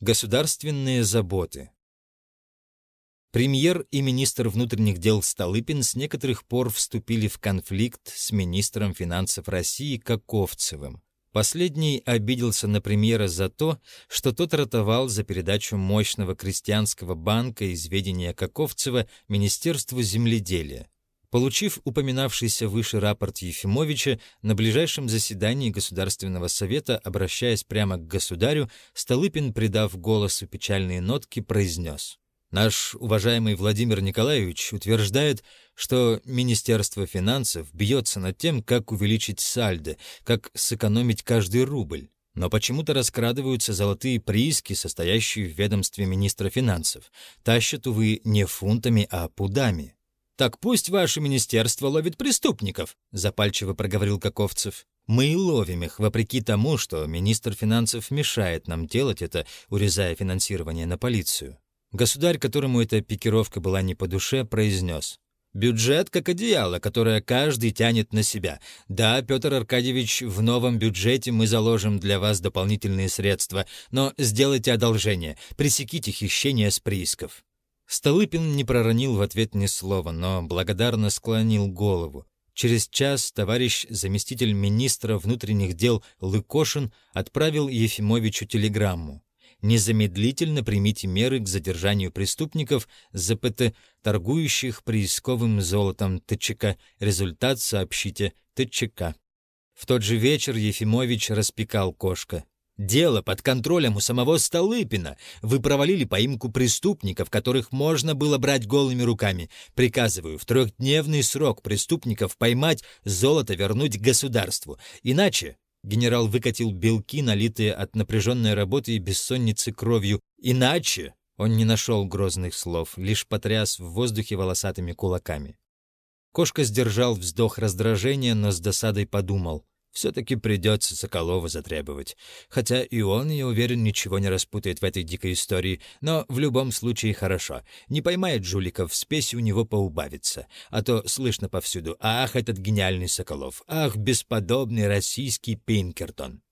Государственные заботы. Премьер и министр внутренних дел Столыпин с некоторых пор вступили в конфликт с министром финансов России Каковцевым. Последний обиделся на премьера за то, что тот ратовал за передачу мощного крестьянского банка из ведения Каковцева Министерству земледелия. Получив упоминавшийся выше рапорт Ефимовича, на ближайшем заседании Государственного совета, обращаясь прямо к государю, Столыпин, придав голосу печальные нотки, произнес Наш уважаемый Владимир Николаевич утверждает, что Министерство финансов бьется над тем, как увеличить сальдо, как сэкономить каждый рубль. Но почему-то раскрадываются золотые прииски, состоящие в ведомстве министра финансов. Тащат, увы, не фунтами, а пудами. «Так пусть ваше министерство ловит преступников», — запальчиво проговорил Каковцев. «Мы и ловим их, вопреки тому, что министр финансов мешает нам делать это, урезая финансирование на полицию. Государь, которому эта пикировка была не по душе, произнес. «Бюджет как одеяло, которое каждый тянет на себя. Да, Петр Аркадьевич, в новом бюджете мы заложим для вас дополнительные средства, но сделайте одолжение, пресеките хищение с приисков». Столыпин не проронил в ответ ни слова, но благодарно склонил голову. Через час товарищ заместитель министра внутренних дел Лыкошин отправил Ефимовичу телеграмму незамедлительно примите меры к задержанию преступников ЗПТ, торгующих приисковым золотом ТЧК. Результат сообщите ТЧК. В тот же вечер Ефимович распекал кошка. «Дело под контролем у самого Столыпина. Вы провалили поимку преступников, которых можно было брать голыми руками. Приказываю в трехдневный срок преступников поймать, золото вернуть государству. Иначе Генерал выкатил белки, налитые от напряженной работы и бессонницы кровью. «Иначе!» Он не нашел грозных слов, лишь потряс в воздухе волосатыми кулаками. Кошка сдержал вздох раздражения, но с досадой подумал. Все-таки придется Соколова затребовать. Хотя и он, я уверен, ничего не распутает в этой дикой истории. Но в любом случае хорошо. Не поймает жуликов, спесь у него поубавится. А то слышно повсюду «Ах, этот гениальный Соколов! Ах, бесподобный российский Пинкертон!»